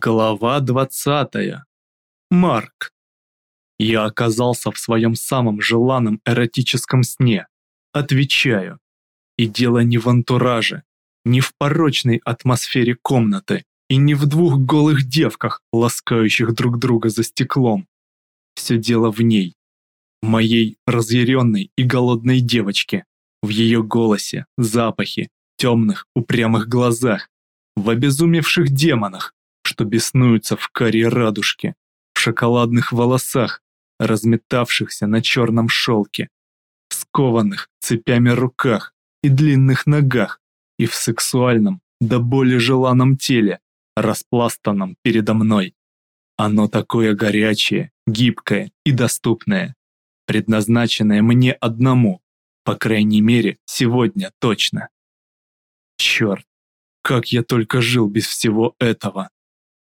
Глава 20. Марк. Я оказался в своем самом желанном эротическом сне. Отвечаю. И дело не в антураже, не в порочной атмосфере комнаты и не в двух голых девках, ласкающих друг друга за стеклом. Все дело в ней, моей разъяренной и голодной девочке, в ее голосе, запахе, темных, упрямых глазах, в обезумевших демонах, что беснуются в каре радужке, в шоколадных волосах, разметавшихся на черном шелке, скованных цепями руках и длинных ногах и в сексуальном, до боли желанном теле, распластанном передо мной. Оно такое горячее, гибкое и доступное, предназначенное мне одному, по крайней мере, сегодня точно. Черт, как я только жил без всего этого.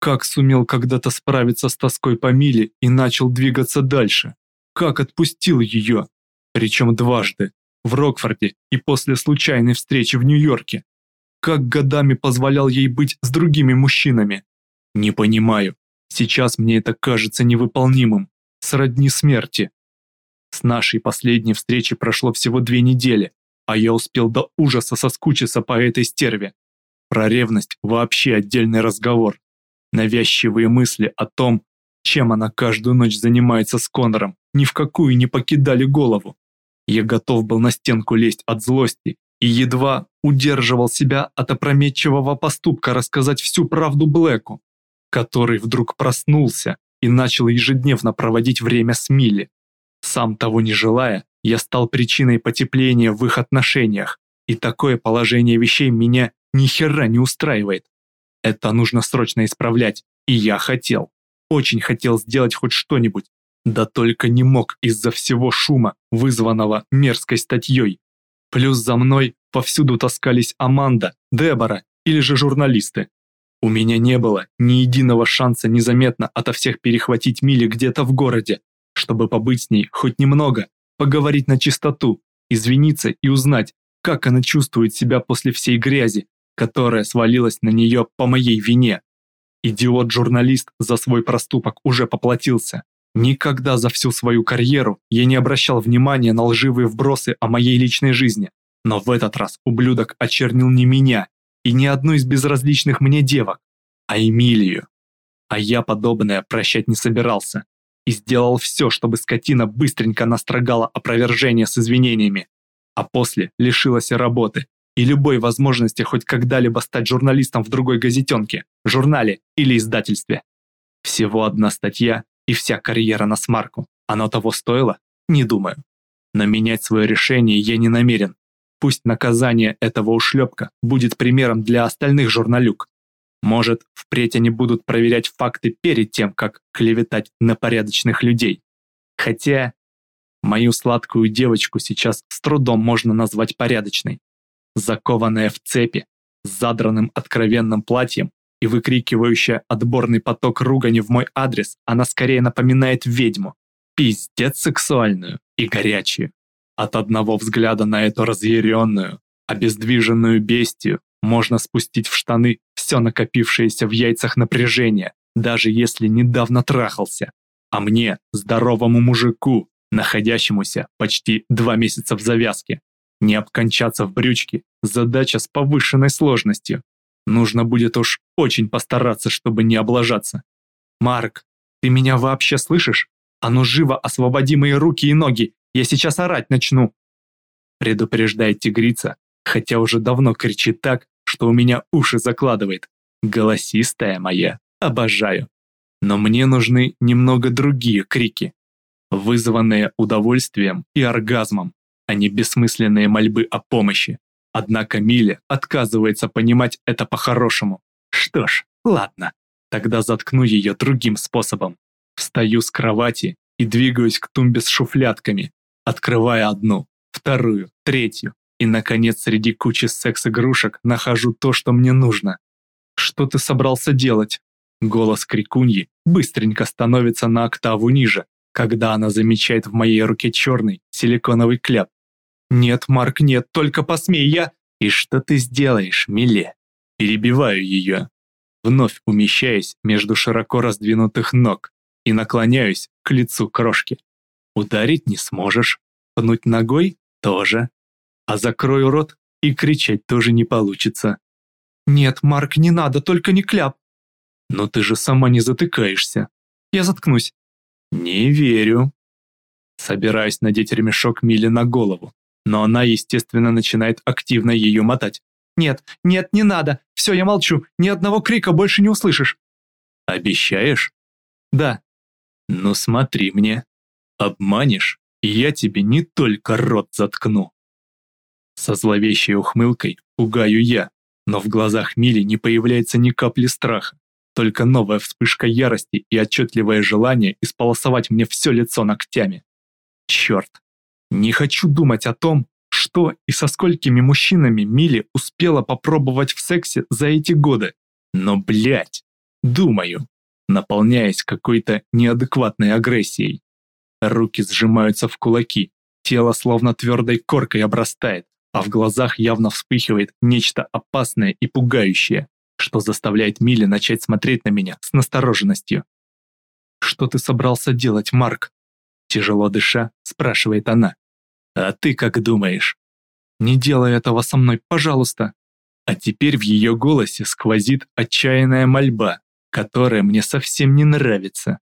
Как сумел когда-то справиться с тоской по Миле и начал двигаться дальше? Как отпустил ее? Причем дважды, в Рокфорде и после случайной встречи в Нью-Йорке. Как годами позволял ей быть с другими мужчинами? Не понимаю. Сейчас мне это кажется невыполнимым. Сродни смерти. С нашей последней встречи прошло всего две недели, а я успел до ужаса соскучиться по этой стерве. Про ревность вообще отдельный разговор. Навязчивые мысли о том, чем она каждую ночь занимается с Конором, ни в какую не покидали голову. Я готов был на стенку лезть от злости и едва удерживал себя от опрометчивого поступка рассказать всю правду Блэку, который вдруг проснулся и начал ежедневно проводить время с Милли. Сам того не желая, я стал причиной потепления в их отношениях, и такое положение вещей меня ни хера не устраивает. Это нужно срочно исправлять, и я хотел. Очень хотел сделать хоть что-нибудь, да только не мог из-за всего шума, вызванного мерзкой статьей. Плюс за мной повсюду таскались Аманда, Дебора или же журналисты. У меня не было ни единого шанса незаметно ото всех перехватить Мили где-то в городе, чтобы побыть с ней хоть немного, поговорить на чистоту, извиниться и узнать, как она чувствует себя после всей грязи, которая свалилась на нее по моей вине. Идиот-журналист за свой проступок уже поплатился. Никогда за всю свою карьеру я не обращал внимания на лживые вбросы о моей личной жизни. Но в этот раз ублюдок очернил не меня и ни одну из безразличных мне девок, а Эмилию. А я подобное прощать не собирался и сделал все, чтобы скотина быстренько настрогала опровержение с извинениями, а после лишилась работы и любой возможности хоть когда-либо стать журналистом в другой газетенке, журнале или издательстве. Всего одна статья и вся карьера на смарку. Оно того стоило? Не думаю. Но менять свое решение я не намерен. Пусть наказание этого ушлепка будет примером для остальных журналюк. Может, впредь они будут проверять факты перед тем, как клеветать на порядочных людей. Хотя, мою сладкую девочку сейчас с трудом можно назвать порядочной закованная в цепи, с задранным откровенным платьем и выкрикивающая отборный поток ругани в мой адрес, она скорее напоминает ведьму, пиздец сексуальную и горячую. От одного взгляда на эту разъяренную, обездвиженную бестию можно спустить в штаны все накопившееся в яйцах напряжение, даже если недавно трахался. А мне, здоровому мужику, находящемуся почти два месяца в завязке, не обкончаться в брючке – задача с повышенной сложностью. Нужно будет уж очень постараться, чтобы не облажаться. Марк, ты меня вообще слышишь? А ну живо освободи мои руки и ноги, я сейчас орать начну. Предупреждает тигрица, хотя уже давно кричит так, что у меня уши закладывает. Голосистая моя, обожаю. Но мне нужны немного другие крики, вызванные удовольствием и оргазмом а не бессмысленные мольбы о помощи. Однако Миле отказывается понимать это по-хорошему. Что ж, ладно, тогда заткну ее другим способом. Встаю с кровати и двигаюсь к тумбе с шуфлятками, открывая одну, вторую, третью, и, наконец, среди кучи секс-игрушек нахожу то, что мне нужно. «Что ты собрался делать?» Голос крикуньи быстренько становится на октаву ниже, когда она замечает в моей руке черный силиконовый кляп «Нет, Марк, нет, только посмей я...» «И что ты сделаешь, Миле?» Перебиваю ее. вновь умещаясь между широко раздвинутых ног и наклоняюсь к лицу крошки. Ударить не сможешь, пнуть ногой тоже, а закрою рот и кричать тоже не получится. Нет, Марк, не надо, только не кляп. Но ты же сама не затыкаешься. Я заткнусь. Не верю. Собираюсь надеть ремешок Миле на голову, но она, естественно, начинает активно ее мотать. «Нет, нет, не надо! Все, я молчу! Ни одного крика больше не услышишь!» «Обещаешь?» «Да». «Ну смотри мне. Обманешь, и я тебе не только рот заткну». Со зловещей ухмылкой пугаю я, но в глазах Мили не появляется ни капли страха, только новая вспышка ярости и отчетливое желание исполосовать мне все лицо ногтями. Черт, не хочу думать о том, что и со сколькими мужчинами Мили успела попробовать в сексе за эти годы. Но, блядь, думаю, наполняясь какой-то неадекватной агрессией. Руки сжимаются в кулаки, тело словно твердой коркой обрастает, а в глазах явно вспыхивает нечто опасное и пугающее, что заставляет Мили начать смотреть на меня с настороженностью. «Что ты собрался делать, Марк?» Тяжело дыша, спрашивает она. А ты как думаешь? Не делай этого со мной, пожалуйста. А теперь в ее голосе сквозит отчаянная мольба, которая мне совсем не нравится.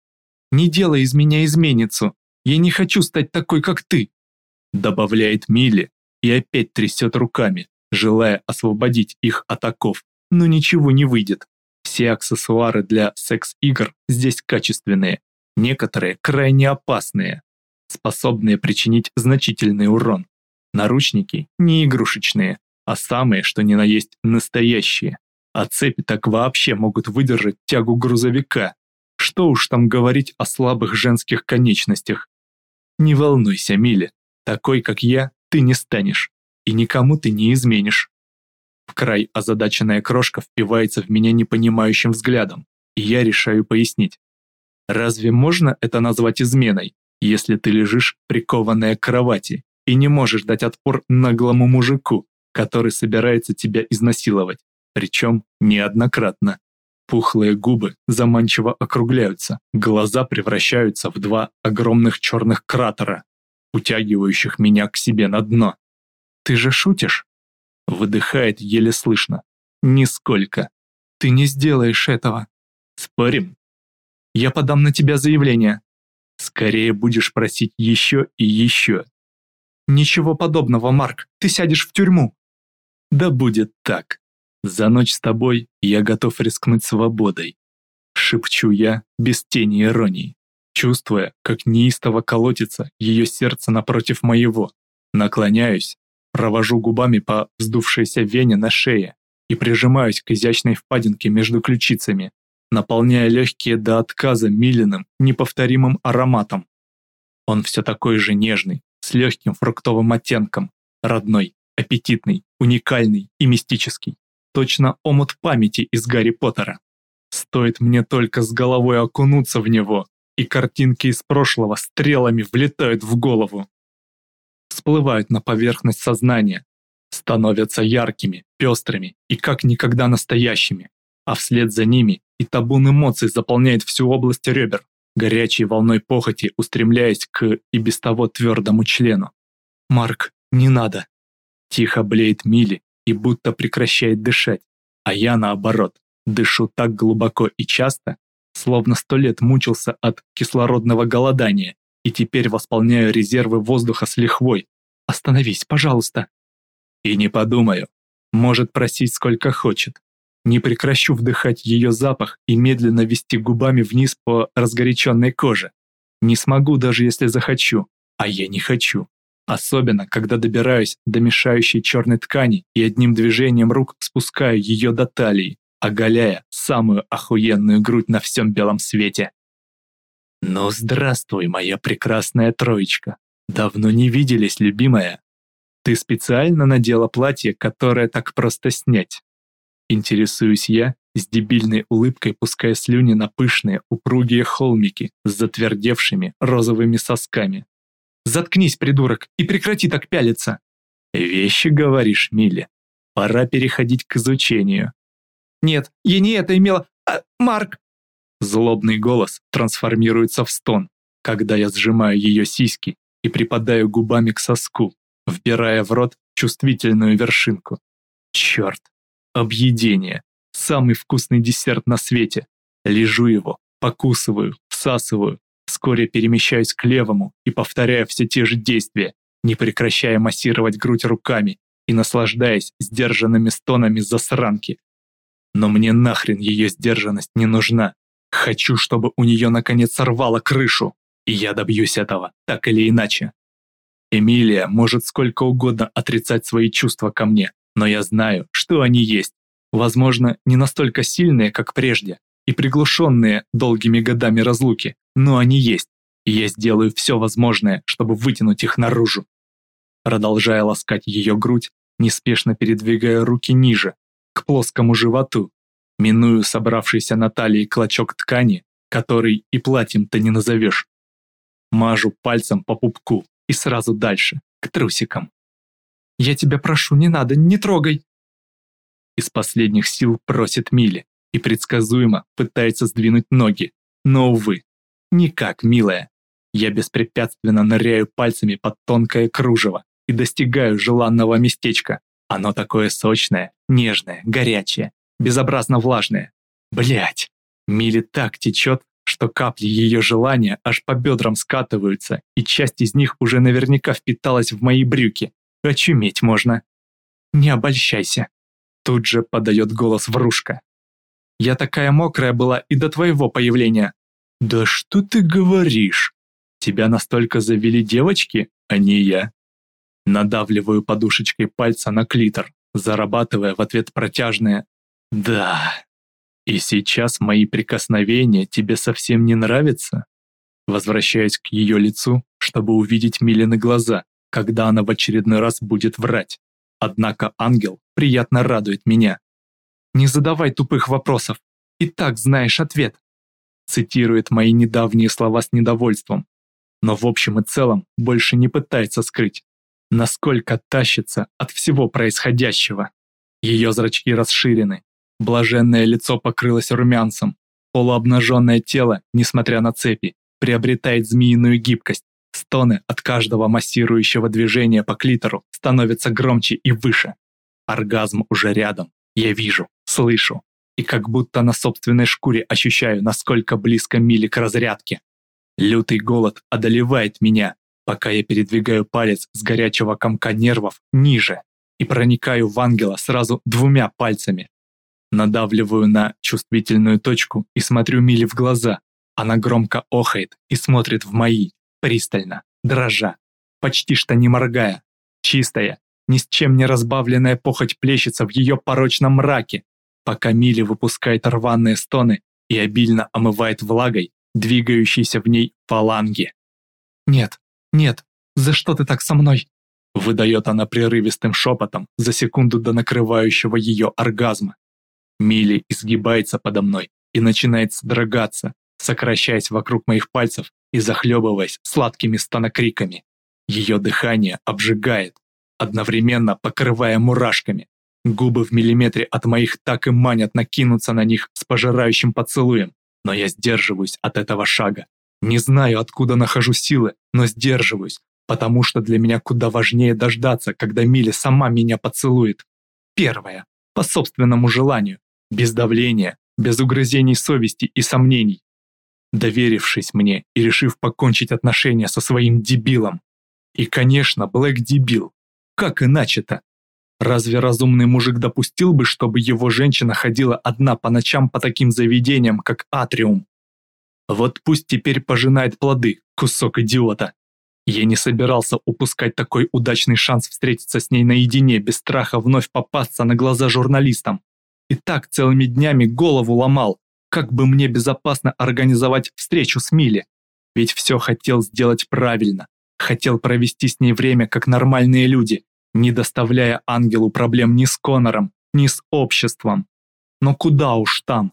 Не делай из меня изменницу. Я не хочу стать такой, как ты. Добавляет Милли и опять трясет руками, желая освободить их от оков, но ничего не выйдет. Все аксессуары для секс-игр здесь качественные, некоторые крайне опасные способные причинить значительный урон. Наручники не игрушечные, а самые, что ни на есть, настоящие. А цепи так вообще могут выдержать тягу грузовика. Что уж там говорить о слабых женских конечностях. Не волнуйся, Миле, такой, как я, ты не станешь. И никому ты не изменишь. В край озадаченная крошка впивается в меня непонимающим взглядом, и я решаю пояснить. Разве можно это назвать изменой? если ты лежишь прикованная к кровати и не можешь дать отпор наглому мужику, который собирается тебя изнасиловать, причем неоднократно. Пухлые губы заманчиво округляются, глаза превращаются в два огромных черных кратера, утягивающих меня к себе на дно. «Ты же шутишь?» Выдыхает еле слышно. «Нисколько. Ты не сделаешь этого. Спорим?» «Я подам на тебя заявление скорее будешь просить еще и еще. Ничего подобного, Марк, ты сядешь в тюрьму. Да будет так. За ночь с тобой я готов рискнуть свободой. Шепчу я без тени иронии, чувствуя, как неистово колотится ее сердце напротив моего. Наклоняюсь, провожу губами по вздувшейся вене на шее и прижимаюсь к изящной впадинке между ключицами, наполняя легкие до отказа миленным, неповторимым ароматом. Он все такой же нежный, с легким фруктовым оттенком, родной, аппетитный, уникальный и мистический. Точно омут памяти из Гарри Поттера. Стоит мне только с головой окунуться в него, и картинки из прошлого стрелами влетают в голову. Всплывают на поверхность сознания, становятся яркими, пестрыми и как никогда настоящими, а вслед за ними и табун эмоций заполняет всю область ребер, горячей волной похоти устремляясь к и без того твердому члену. «Марк, не надо!» Тихо блеет Мили и будто прекращает дышать, а я наоборот, дышу так глубоко и часто, словно сто лет мучился от кислородного голодания и теперь восполняю резервы воздуха с лихвой. Остановись, пожалуйста. И не подумаю, может просить сколько хочет. Не прекращу вдыхать ее запах и медленно вести губами вниз по разгоряченной коже. Не смогу, даже если захочу, а я не хочу. Особенно, когда добираюсь до мешающей черной ткани и одним движением рук спускаю ее до талии, оголяя самую охуенную грудь на всем белом свете. Ну здравствуй, моя прекрасная троечка. Давно не виделись, любимая. Ты специально надела платье, которое так просто снять. Интересуюсь я, с дебильной улыбкой пуская слюни на пышные, упругие холмики с затвердевшими розовыми сосками. «Заткнись, придурок, и прекрати так пялиться!» «Вещи, говоришь, Милли. Пора переходить к изучению». нет, я не это имела... А, Марк!» Злобный голос трансформируется в стон, когда я сжимаю ее сиськи и припадаю губами к соску, вбирая в рот чувствительную вершинку. Черт! Объедение! Самый вкусный десерт на свете. Лежу его, покусываю, всасываю, вскоре перемещаюсь к левому и повторяю все те же действия, не прекращая массировать грудь руками и наслаждаясь сдержанными стонами засранки. Но мне нахрен ее сдержанность не нужна. Хочу, чтобы у нее наконец сорвало крышу, и я добьюсь этого, так или иначе. Эмилия может сколько угодно отрицать свои чувства ко мне, но я знаю, что они есть. Возможно, не настолько сильные, как прежде, и приглушенные долгими годами разлуки, но они есть, и я сделаю все возможное, чтобы вытянуть их наружу. Продолжая ласкать ее грудь, неспешно передвигая руки ниже, к плоскому животу, миную собравшийся на талии клочок ткани, который и платьем-то не назовешь. Мажу пальцем по пупку и сразу дальше, к трусикам. «Я тебя прошу, не надо, не трогай!» Из последних сил просит Мили и предсказуемо пытается сдвинуть ноги, но, увы, никак, милая. Я беспрепятственно ныряю пальцами под тонкое кружево и достигаю желанного местечка. Оно такое сочное, нежное, горячее, безобразно влажное. Блять, Мили так течет, что капли ее желания аж по бедрам скатываются, и часть из них уже наверняка впиталась в мои брюки. Очуметь можно. Не обольщайся. Тут же подает голос врушка. Я такая мокрая была и до твоего появления. Да что ты говоришь? Тебя настолько завели девочки, а не я. Надавливаю подушечкой пальца на клитор, зарабатывая в ответ протяжное «Да». И сейчас мои прикосновения тебе совсем не нравятся? Возвращаюсь к ее лицу, чтобы увидеть Милины глаза, когда она в очередной раз будет врать. Однако ангел приятно радует меня. «Не задавай тупых вопросов, и так знаешь ответ», цитирует мои недавние слова с недовольством, но в общем и целом больше не пытается скрыть, насколько тащится от всего происходящего. Ее зрачки расширены, блаженное лицо покрылось румянцем, полуобнаженное тело, несмотря на цепи, приобретает змеиную гибкость, стоны от каждого массирующего движения по клитору становятся громче и выше. Оргазм уже рядом, я вижу, слышу, и как будто на собственной шкуре ощущаю, насколько близко мили к разрядке. Лютый голод одолевает меня, пока я передвигаю палец с горячего комка нервов ниже и проникаю в ангела сразу двумя пальцами. Надавливаю на чувствительную точку и смотрю Миле в глаза. Она громко охает и смотрит в мои, пристально, дрожа, почти что не моргая. Чистая, ни с чем не разбавленная похоть плещется в ее порочном мраке, пока Милли выпускает рваные стоны и обильно омывает влагой двигающиеся в ней фаланги. «Нет, нет, за что ты так со мной?» выдает она прерывистым шепотом за секунду до накрывающего ее оргазма. Милли изгибается подо мной и начинает содрогаться, сокращаясь вокруг моих пальцев и захлебываясь сладкими стонокриками. Ее дыхание обжигает, одновременно покрывая мурашками. Губы в миллиметре от моих так и манят накинуться на них с пожирающим поцелуем, но я сдерживаюсь от этого шага. Не знаю, откуда нахожу силы, но сдерживаюсь, потому что для меня куда важнее дождаться, когда Милли сама меня поцелует. Первое, по собственному желанию, без давления, без угрызений совести и сомнений. Доверившись мне и решив покончить отношения со своим дебилом. И, конечно, Блэк дебил. Как иначе-то? Разве разумный мужик допустил бы, чтобы его женщина ходила одна по ночам по таким заведениям, как Атриум? Вот пусть теперь пожинает плоды, кусок идиота. Я не собирался упускать такой удачный шанс встретиться с ней наедине, без страха вновь попасться на глаза журналистам. И так целыми днями голову ломал, как бы мне безопасно организовать встречу с Милли. Ведь все хотел сделать правильно. Хотел провести с ней время, как нормальные люди, не доставляя ангелу проблем ни с Конором, ни с обществом. Но куда уж там.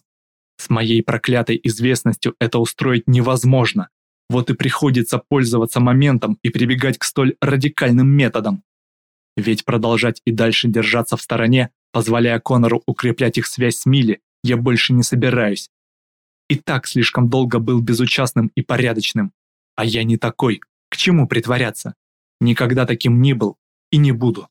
С моей проклятой известностью это устроить невозможно. Вот и приходится пользоваться моментом и прибегать к столь радикальным методам. Ведь продолжать и дальше держаться в стороне Позволяя Конору укреплять их связь с Милли, я больше не собираюсь. И так слишком долго был безучастным и порядочным. А я не такой. К чему притворяться? Никогда таким не был и не буду.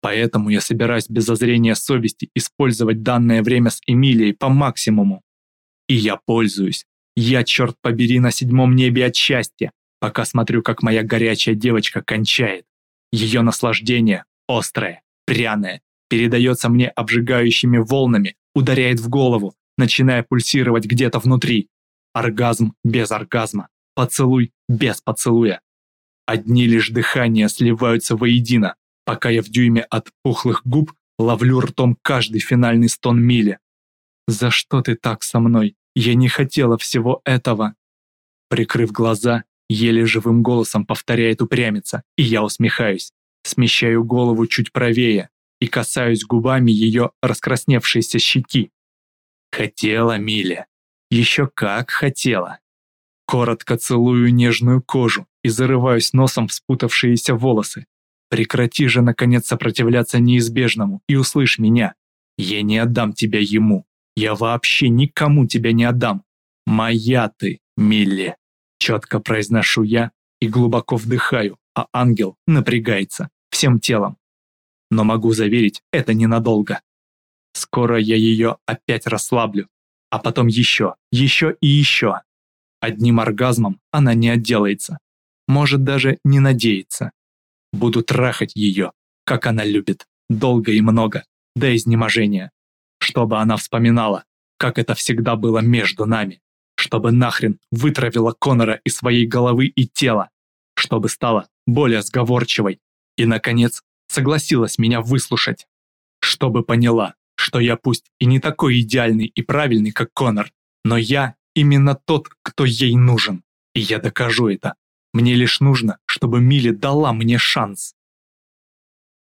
Поэтому я собираюсь без зазрения совести использовать данное время с Эмилией по максимуму. И я пользуюсь. Я, черт побери, на седьмом небе от счастья, пока смотрю, как моя горячая девочка кончает. Ее наслаждение, острое, пряное, передается мне обжигающими волнами, ударяет в голову, начиная пульсировать где-то внутри. Оргазм без оргазма, поцелуй без поцелуя. Одни лишь дыхания сливаются воедино, пока я в дюйме от пухлых губ ловлю ртом каждый финальный стон Мили. «За что ты так со мной? Я не хотела всего этого!» Прикрыв глаза, еле живым голосом повторяет упрямица, и я усмехаюсь, смещаю голову чуть правее и касаюсь губами ее раскрасневшейся щеки. Хотела Миля, еще как хотела. Коротко целую нежную кожу и зарываюсь носом в спутавшиеся волосы. Прекрати же, наконец, сопротивляться неизбежному и услышь меня. Я не отдам тебя ему. Я вообще никому тебя не отдам. Моя ты, Милли. Четко произношу я и глубоко вдыхаю, а ангел напрягается всем телом. Но могу заверить, это ненадолго. Скоро я ее опять расслаблю, а потом еще, еще и еще. Одним оргазмом она не отделается. Может даже не надеяться. Буду трахать ее, как она любит, долго и много, до изнеможения. Чтобы она вспоминала, как это всегда было между нами. Чтобы нахрен вытравила Конора из своей головы и тела. Чтобы стала более сговорчивой. И, наконец, согласилась меня выслушать. Чтобы поняла, что я пусть и не такой идеальный и правильный, как Конор, но я именно тот, кто ей нужен. И я докажу это. Мне лишь нужно, чтобы Милли дала мне шанс.